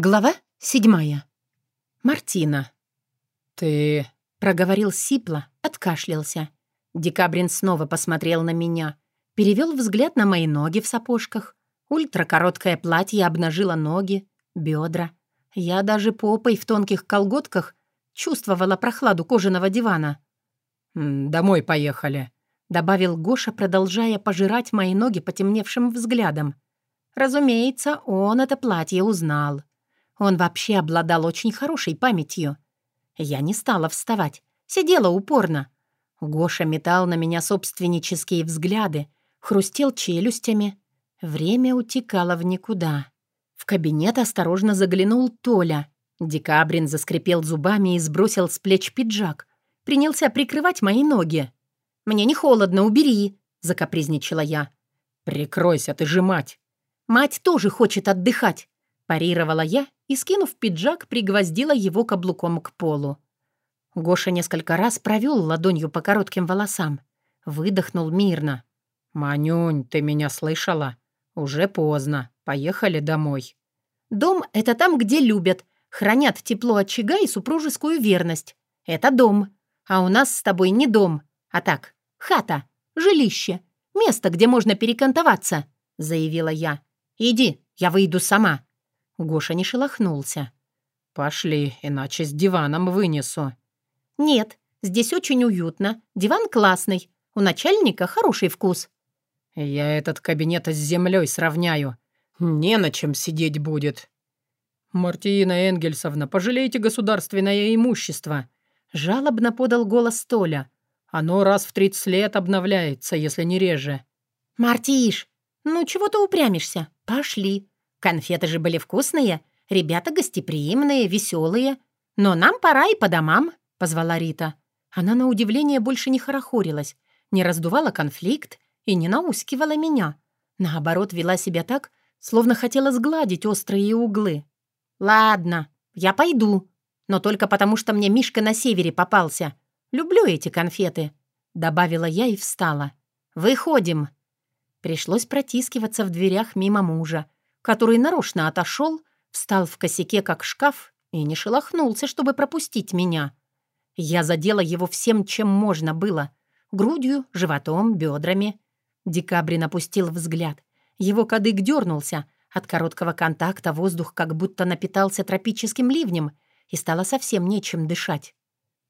Глава седьмая. Мартина. «Ты...» — проговорил сипло, откашлялся. Декабрин снова посмотрел на меня, перевел взгляд на мои ноги в сапожках. Ультракороткое платье обнажило ноги, бедра. Я даже попой в тонких колготках чувствовала прохладу кожаного дивана. «Домой поехали», — добавил Гоша, продолжая пожирать мои ноги потемневшим взглядом. Разумеется, он это платье узнал. Он вообще обладал очень хорошей памятью. Я не стала вставать, сидела упорно. Гоша метал на меня собственнические взгляды, хрустел челюстями. Время утекало в никуда. В кабинет осторожно заглянул Толя. Декабрин заскрипел зубами и сбросил с плеч пиджак. Принялся прикрывать мои ноги. «Мне не холодно, убери!» — закапризничала я. «Прикройся, ты же мать!» «Мать тоже хочет отдыхать!» — парировала я и, скинув пиджак, пригвоздила его каблуком к полу. Гоша несколько раз провел ладонью по коротким волосам. Выдохнул мирно. «Манюнь, ты меня слышала? Уже поздно. Поехали домой». «Дом — это там, где любят, хранят тепло очага и супружескую верность. Это дом. А у нас с тобой не дом, а так, хата, жилище, место, где можно перекантоваться», — заявила я. «Иди, я выйду сама». Гоша не шелохнулся. «Пошли, иначе с диваном вынесу». «Нет, здесь очень уютно. Диван классный. У начальника хороший вкус». «Я этот кабинет с землей сравняю. Не на чем сидеть будет». «Мартина Энгельсовна, пожалейте государственное имущество», — жалобно подал голос Толя. «Оно раз в тридцать лет обновляется, если не реже». «Мартиш, ну чего ты упрямишься? Пошли. Конфеты же были вкусные, ребята гостеприимные, веселые. Но нам пора и по домам», — позвала Рита. Она на удивление больше не хорохорилась, не раздувала конфликт и не наускивала меня. Наоборот, вела себя так, словно хотела сгладить острые углы. «Ладно, я пойду, но только потому, что мне Мишка на севере попался. Люблю эти конфеты», — добавила я и встала. «Выходим». Пришлось протискиваться в дверях мимо мужа, который нарочно отошел, встал в косяке, как шкаф, и не шелохнулся, чтобы пропустить меня. Я задела его всем, чем можно было. Грудью, животом, бедрами. Декабрин опустил взгляд. Его кадык дернулся. От короткого контакта воздух как будто напитался тропическим ливнем, и стало совсем нечем дышать.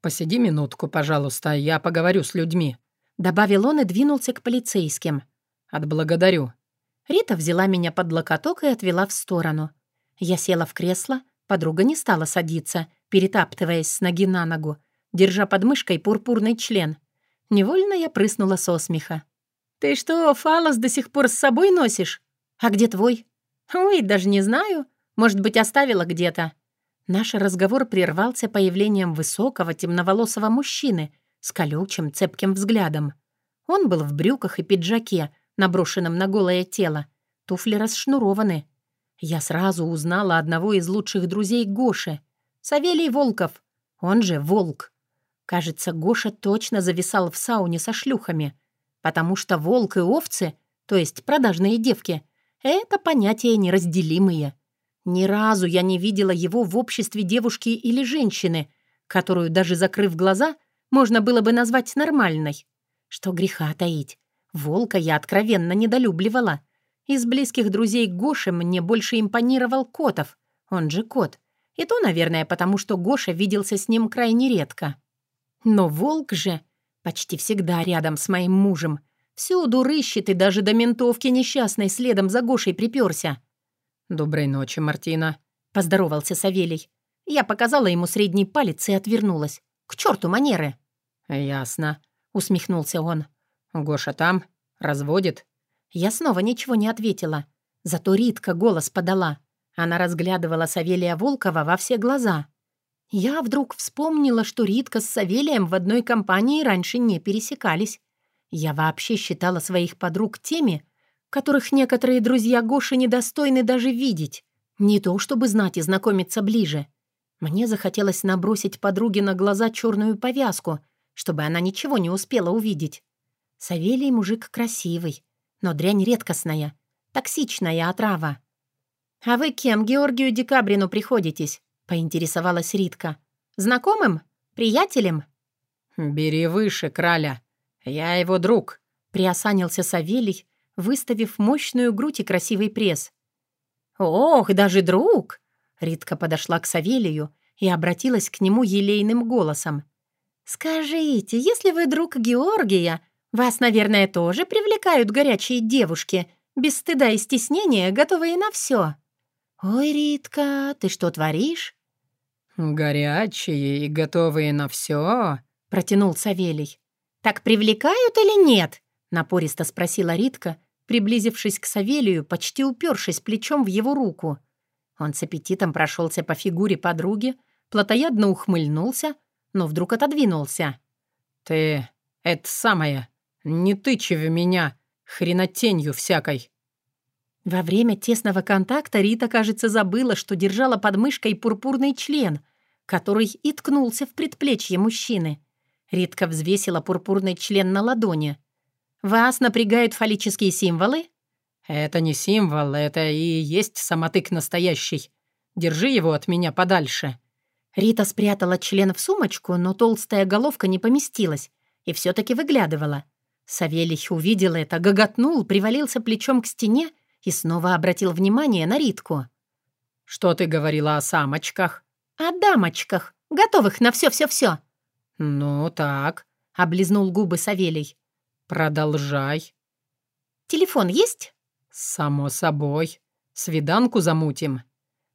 «Посиди минутку, пожалуйста, я поговорю с людьми», — добавил он и двинулся к полицейским. «Отблагодарю. Рита взяла меня под локоток и отвела в сторону. Я села в кресло, подруга не стала садиться, перетаптываясь с ноги на ногу, держа под мышкой пурпурный член. Невольно я прыснула со смеха. «Ты что, фалос до сих пор с собой носишь? А где твой?» «Ой, даже не знаю. Может быть, оставила где-то». Наш разговор прервался появлением высокого темноволосого мужчины с колючим цепким взглядом. Он был в брюках и пиджаке, наброшенном на голое тело. Туфли расшнурованы. Я сразу узнала одного из лучших друзей Гоши. Савелий Волков. Он же Волк. Кажется, Гоша точно зависал в сауне со шлюхами. Потому что волк и овцы, то есть продажные девки, это понятия неразделимые. Ни разу я не видела его в обществе девушки или женщины, которую, даже закрыв глаза, можно было бы назвать нормальной. Что греха таить. Волка я откровенно недолюбливала. Из близких друзей Гоши мне больше импонировал Котов, он же Кот. И то, наверное, потому что Гоша виделся с ним крайне редко. Но Волк же почти всегда рядом с моим мужем. Всюду рыщет и даже до ментовки несчастной следом за Гошей приперся. «Доброй ночи, Мартина», — поздоровался Савелий. Я показала ему средний палец и отвернулась. «К черту манеры!» «Ясно», — усмехнулся он. «Гоша там? Разводит?» Я снова ничего не ответила. Зато Ритка голос подала. Она разглядывала Савелия Волкова во все глаза. Я вдруг вспомнила, что Ритка с Савелием в одной компании раньше не пересекались. Я вообще считала своих подруг теми, которых некоторые друзья Гоши недостойны даже видеть. Не то чтобы знать и знакомиться ближе. Мне захотелось набросить подруге на глаза черную повязку, чтобы она ничего не успела увидеть. Савелий мужик красивый, но дрянь редкостная, токсичная отрава. «А вы кем Георгию Декабрину приходитесь?» — поинтересовалась Ритка. «Знакомым? Приятелем?» «Бери выше, краля. Я его друг», — приосанился Савелий, выставив мощную грудь и красивый пресс. «Ох, даже друг!» Ритка подошла к Савелию и обратилась к нему елейным голосом. «Скажите, если вы друг Георгия, вас, наверное, тоже привлекают горячие девушки, без стыда и стеснения, готовые на все. Ой, Ритка, ты что творишь?» «Горячие и готовые на все, протянул Савелий. «Так привлекают или нет?» — напористо спросила Ритка, приблизившись к Савелию, почти упершись плечом в его руку. Он с аппетитом прошелся по фигуре подруги, плотоядно ухмыльнулся, но вдруг отодвинулся. «Ты... это самое... не тычи в меня, хренотенью всякой!» Во время тесного контакта Рита, кажется, забыла, что держала под мышкой пурпурный член, который и ткнулся в предплечье мужчины. Ритка взвесила пурпурный член на ладони. «Вас напрягают фаллические символы?» «Это не символ, это и есть самотык настоящий. Держи его от меня подальше». Рита спрятала член в сумочку, но толстая головка не поместилась и все таки выглядывала. Савелий увидел это, гоготнул, привалился плечом к стене и снова обратил внимание на Ритку. «Что ты говорила о самочках?» «О дамочках, готовых на все-все-все». «Ну так», — облизнул губы Савелий. «Продолжай». «Телефон есть?» «Само собой. Свиданку замутим».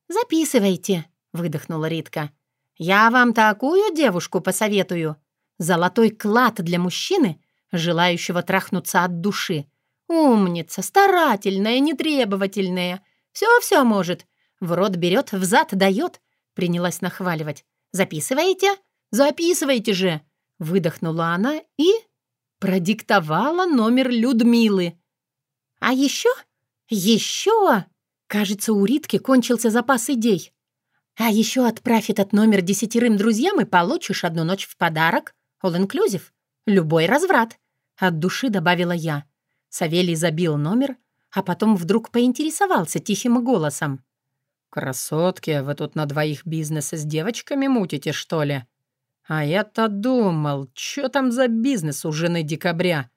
«Записывайте», — выдохнула Ритка. «Я вам такую девушку посоветую. Золотой клад для мужчины, желающего трахнуться от души. Умница, старательная, нетребовательная. Все-все может. В рот берет, в зад дает. Принялась нахваливать. «Записываете? Записывайте же!» Выдохнула она и... Продиктовала номер Людмилы. «А еще? Еще!» Кажется, у Ритки кончился запас идей. «А еще отправь этот номер десятерым друзьям и получишь одну ночь в подарок. All-inclusive. Любой разврат». От души добавила я. Савелий забил номер, а потом вдруг поинтересовался тихим голосом. «Красотки, вы тут на двоих бизнеса с девочками мутите, что ли? А я-то думал, что там за бизнес у жены декабря?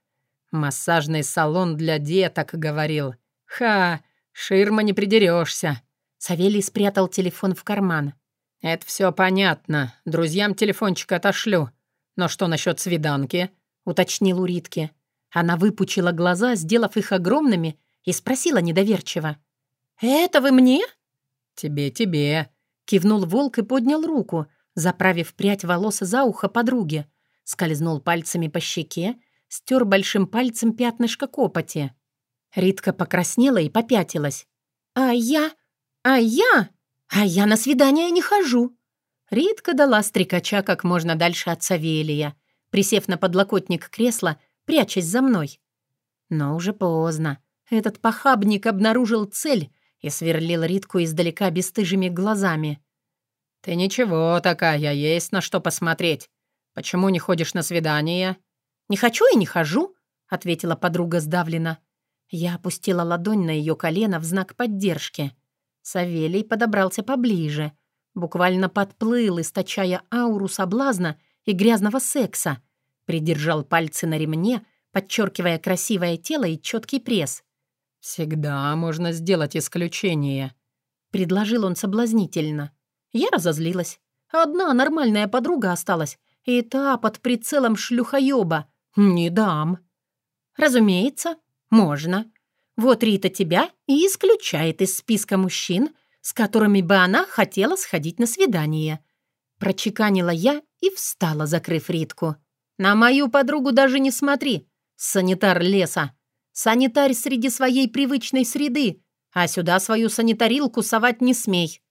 Массажный салон для деток, говорил. Ха, ширма не придерешься. Савелий спрятал телефон в карман. «Это все понятно. Друзьям телефончик отошлю. Но что насчет свиданки?» — уточнил у. Она выпучила глаза, сделав их огромными, и спросила недоверчиво. «Это вы мне?» «Тебе, тебе», — кивнул волк и поднял руку, заправив прядь волос за ухо подруги, скользнул пальцами по щеке, стер большим пальцем пятнышко копоти. Ритка покраснела и попятилась. «А я? А я? А я на свидание не хожу!» Ритка дала стрекача как можно дальше от Савелия, присев на подлокотник кресла прячась за мной. Но уже поздно. Этот похабник обнаружил цель и сверлил Ритку издалека бесстыжими глазами. «Ты ничего такая, есть на что посмотреть. Почему не ходишь на свидание?» «Не хочу и не хожу», — ответила подруга сдавленно. Я опустила ладонь на ее колено в знак поддержки. Савелий подобрался поближе, буквально подплыл, источая ауру соблазна и грязного секса, Придержал пальцы на ремне, подчеркивая красивое тело и четкий пресс. «Всегда можно сделать исключение», — предложил он соблазнительно. Я разозлилась. Одна нормальная подруга осталась, и та под прицелом шлюхоёба. Не дам. Разумеется, можно. Вот Рита тебя и исключает из списка мужчин, с которыми бы она хотела сходить на свидание. Прочеканила я и встала, закрыв Ритку. На мою подругу даже не смотри, санитар леса. Санитарь среди своей привычной среды, а сюда свою санитарилку совать не смей».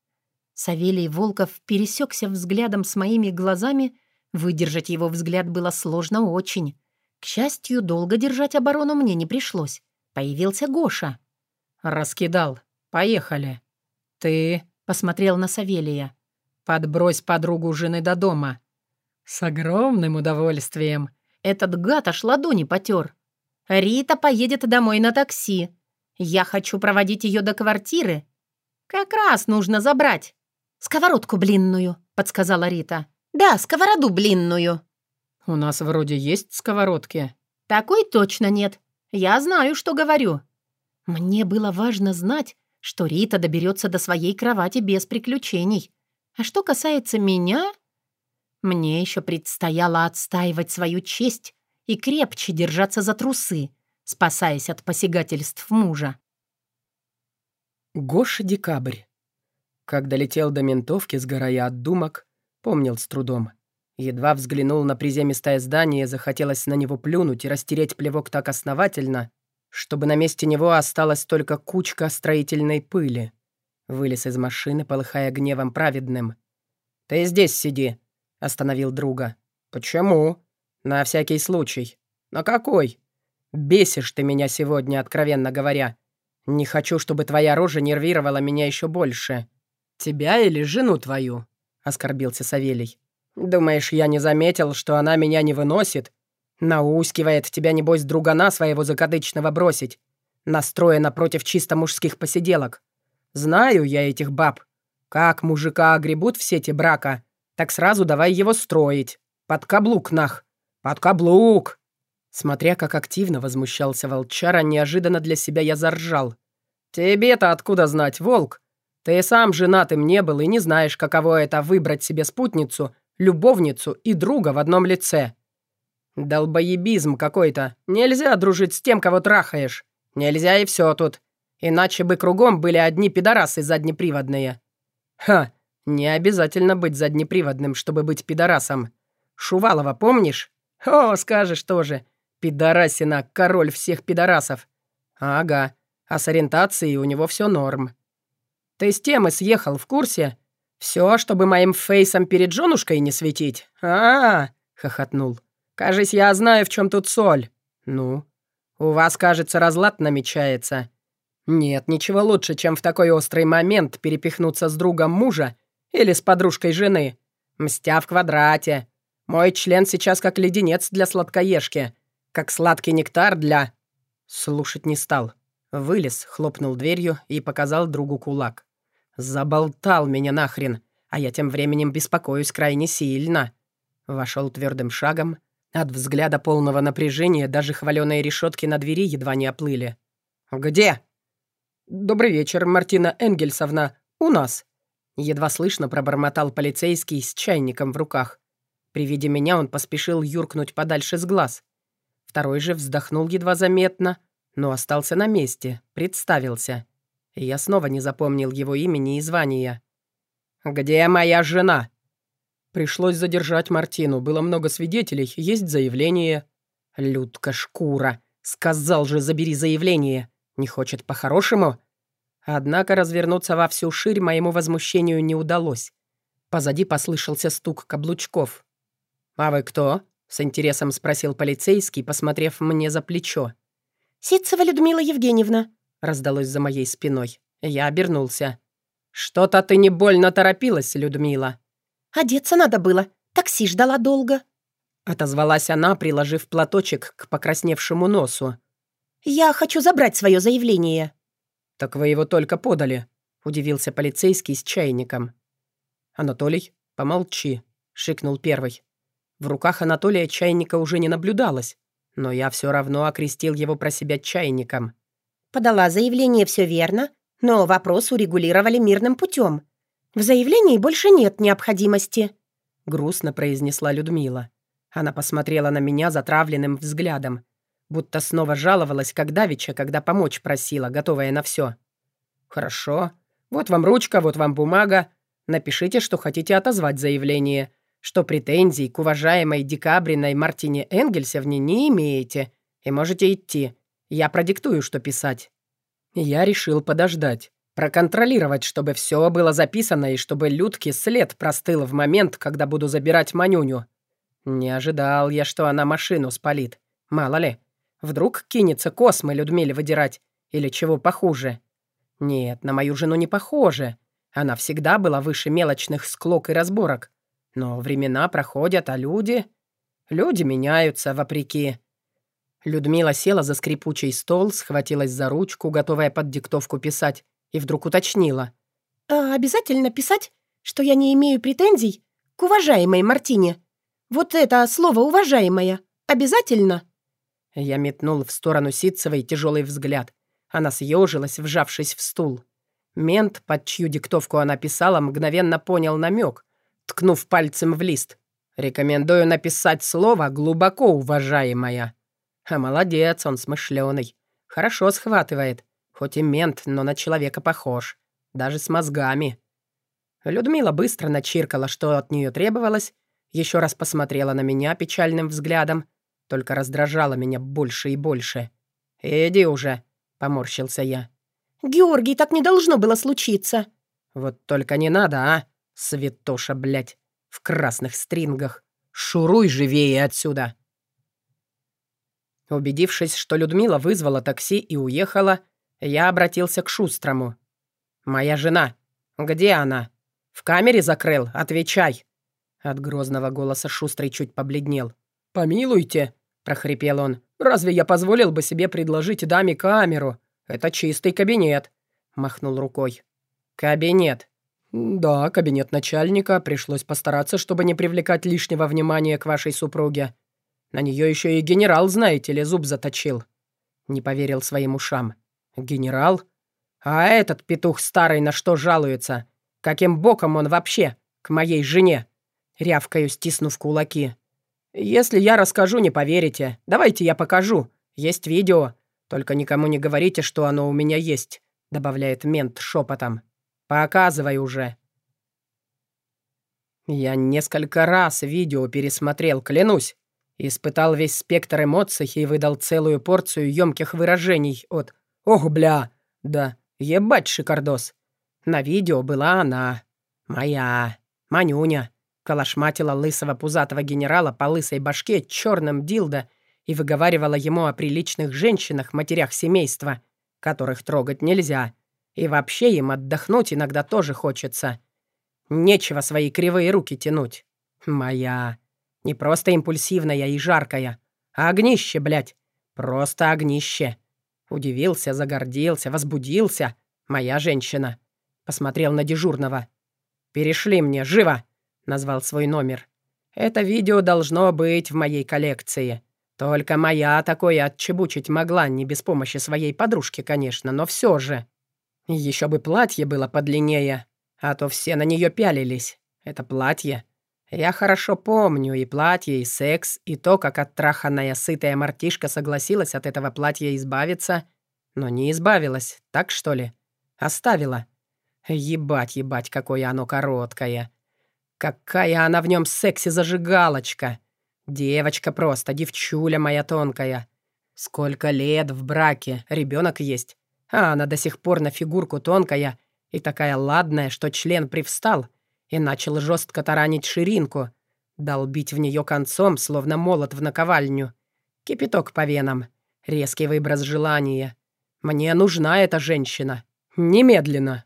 Савелий Волков пересекся взглядом с моими глазами. Выдержать его взгляд было сложно очень. К счастью, долго держать оборону мне не пришлось. Появился Гоша. «Раскидал. Поехали». «Ты...» — посмотрел на Савелия. «Подбрось подругу жены до дома. «С огромным удовольствием. Этот гад аж ладони потер. Рита поедет домой на такси. Я хочу проводить ее до квартиры. «Как раз нужно забрать». «Сковородку блинную», — подсказала Рита. «Да, сковороду блинную». «У нас вроде есть сковородки». «Такой точно нет. Я знаю, что говорю». Мне было важно знать, что Рита доберется до своей кровати без приключений. А что касается меня, мне еще предстояло отстаивать свою честь и крепче держаться за трусы, спасаясь от посягательств мужа. Гоша Декабрь. Как долетел до ментовки, сгорая от думок, помнил с трудом. Едва взглянул на приземистое здание, захотелось на него плюнуть и растереть плевок так основательно, чтобы на месте него осталась только кучка строительной пыли. Вылез из машины, полыхая гневом праведным. «Ты здесь сиди», — остановил друга. «Почему?» «На всякий случай». «На какой?» «Бесишь ты меня сегодня, откровенно говоря. Не хочу, чтобы твоя рожа нервировала меня еще больше». «Тебя или жену твою?» — оскорбился Савелий. «Думаешь, я не заметил, что она меня не выносит? Наускивает тебя, небось, другана своего закадычного бросить, настроена против чисто мужских посиделок. Знаю я этих баб. Как мужика огребут в сети брака, так сразу давай его строить. Под каблук, нах! Под каблук!» Смотря как активно возмущался волчара, неожиданно для себя я заржал. «Тебе-то откуда знать, волк? Ты сам женатым не был и не знаешь, каково это выбрать себе спутницу, любовницу и друга в одном лице. Долбоебизм какой-то. Нельзя дружить с тем, кого трахаешь. Нельзя и все тут. Иначе бы кругом были одни пидорасы заднеприводные. Ха, не обязательно быть заднеприводным, чтобы быть пидорасом. Шувалова помнишь? О, скажешь тоже. Пидорасина, король всех пидорасов. Ага, а с ориентацией у него все норм. Ты с темы съехал, в курсе? Все, чтобы моим фейсом перед женушкой не светить? а, -а, -а хохотнул. «Кажись, я знаю, в чем тут соль». «Ну?» «У вас, кажется, разлад намечается». «Нет, ничего лучше, чем в такой острый момент перепихнуться с другом мужа или с подружкой жены. Мстя в квадрате. Мой член сейчас как леденец для сладкоежки, как сладкий нектар для...» Слушать не стал. Вылез, хлопнул дверью и показал другу кулак. «Заболтал меня нахрен, а я тем временем беспокоюсь крайне сильно». Вошел твердым шагом, от взгляда полного напряжения даже хваленые решетки на двери едва не оплыли. «Где?» «Добрый вечер, Мартина Энгельсовна. У нас». Едва слышно пробормотал полицейский с чайником в руках. При виде меня он поспешил юркнуть подальше с глаз. Второй же вздохнул едва заметно, но остался на месте, представился. И я снова не запомнил его имени и звания. «Где моя жена?» Пришлось задержать Мартину. Было много свидетелей, есть заявление. Людка шкура. Сказал же, забери заявление. Не хочет по-хорошему? Однако развернуться во всю ширь моему возмущению не удалось. Позади послышался стук каблучков. «А вы кто?» — с интересом спросил полицейский, посмотрев мне за плечо. «Ситцева Людмила Евгеньевна», — раздалось за моей спиной. Я обернулся. «Что-то ты не больно торопилась, Людмила». «Одеться надо было. Такси ждала долго». Отозвалась она, приложив платочек к покрасневшему носу. «Я хочу забрать свое заявление». «Так вы его только подали», — удивился полицейский с чайником. «Анатолий, помолчи», — шикнул первый. В руках Анатолия чайника уже не наблюдалось, но я все равно окрестил его про себя чайником. «Подала заявление, все верно, но вопрос урегулировали мирным путем. «В заявлении больше нет необходимости», — грустно произнесла Людмила. Она посмотрела на меня затравленным взглядом, будто снова жаловалась, как давеча, когда помочь просила, готовая на все. «Хорошо. Вот вам ручка, вот вам бумага. Напишите, что хотите отозвать заявление, что претензий к уважаемой декабриной Мартине Энгельсовне не имеете, и можете идти. Я продиктую, что писать». Я решил подождать. Проконтролировать, чтобы все было записано и чтобы Людке след простыл в момент, когда буду забирать Манюню. Не ожидал я, что она машину спалит. Мало ли. Вдруг кинется космы Людмиле выдирать. Или чего похуже. Нет, на мою жену не похоже. Она всегда была выше мелочных склок и разборок. Но времена проходят, а люди... Люди меняются, вопреки. Людмила села за скрипучий стол, схватилась за ручку, готовая под диктовку писать, и вдруг уточнила. обязательно писать, что я не имею претензий к уважаемой Мартине? Вот это слово «уважаемая» обязательно?» Я метнул в сторону Ситцевой тяжелый взгляд. Она съежилась, вжавшись в стул. Мент, под чью диктовку она писала, мгновенно понял намек, ткнув пальцем в лист. «Рекомендую написать слово «глубоко уважаемая». А молодец, он смышленый. Хорошо схватывает. Хоть и мент, но на человека похож. Даже с мозгами. Людмила быстро начиркала, что от нее требовалось, еще раз посмотрела на меня печальным взглядом, только раздражала меня больше и больше. «Иди уже», — поморщился я. «Георгий, так не должно было случиться». «Вот только не надо, а, святоша, блядь, в красных стрингах. Шуруй живее отсюда!» Убедившись, что Людмила вызвала такси и уехала, я обратился к Шустрому. «Моя жена. Где она? В камере закрыл? Отвечай!» От грозного голоса Шустрый чуть побледнел. «Помилуйте!» — прохрипел он. «Разве я позволил бы себе предложить даме камеру? Это чистый кабинет!» — махнул рукой. «Кабинет!» «Да, кабинет начальника. Пришлось постараться, чтобы не привлекать лишнего внимания к вашей супруге. На нее еще и генерал, знаете ли, зуб заточил». Не поверил своим ушам. «Генерал? А этот петух старый на что жалуется? Каким боком он вообще к моей жене?» Рявкаю, стиснув кулаки. «Если я расскажу, не поверите. Давайте я покажу. Есть видео. Только никому не говорите, что оно у меня есть», добавляет мент шепотом. «Показывай уже». Я несколько раз видео пересмотрел, клянусь. Испытал весь спектр эмоций и выдал целую порцию ёмких выражений от «Ох, бля!» да «Ебать, шикардос!» На видео была она. Моя. Манюня. Калашматила лысого пузатого генерала по лысой башке черным дилдо и выговаривала ему о приличных женщинах, матерях семейства, которых трогать нельзя. И вообще им отдохнуть иногда тоже хочется. Нечего свои кривые руки тянуть. Моя. Не просто импульсивная и жаркая, а огнище, блядь. Просто огнище. Удивился, загордился, возбудился. Моя женщина. Посмотрел на дежурного. «Перешли мне, живо!» — назвал свой номер. «Это видео должно быть в моей коллекции. Только моя такое отчебучить могла, не без помощи своей подружки, конечно, но все же. Еще бы платье было подлиннее, а то все на нее пялились. Это платье я хорошо помню и платье, и секс, и то, как оттраханная сытая мартишка согласилась от этого платья избавиться, но не избавилась, так что ли? Оставила. Ебать, ебать, какое оно короткое. Какая она в нем секси-зажигалочка. Девочка просто, девчуля моя тонкая. Сколько лет в браке, ребенок есть. А она до сих пор на фигурку тонкая и такая ладная, что член привстал — и начал жестко таранить ширинку, долбить в нее концом, словно молот в наковальню. Кипяток по венам, резкий выброс желания. Мне нужна эта женщина. Немедленно.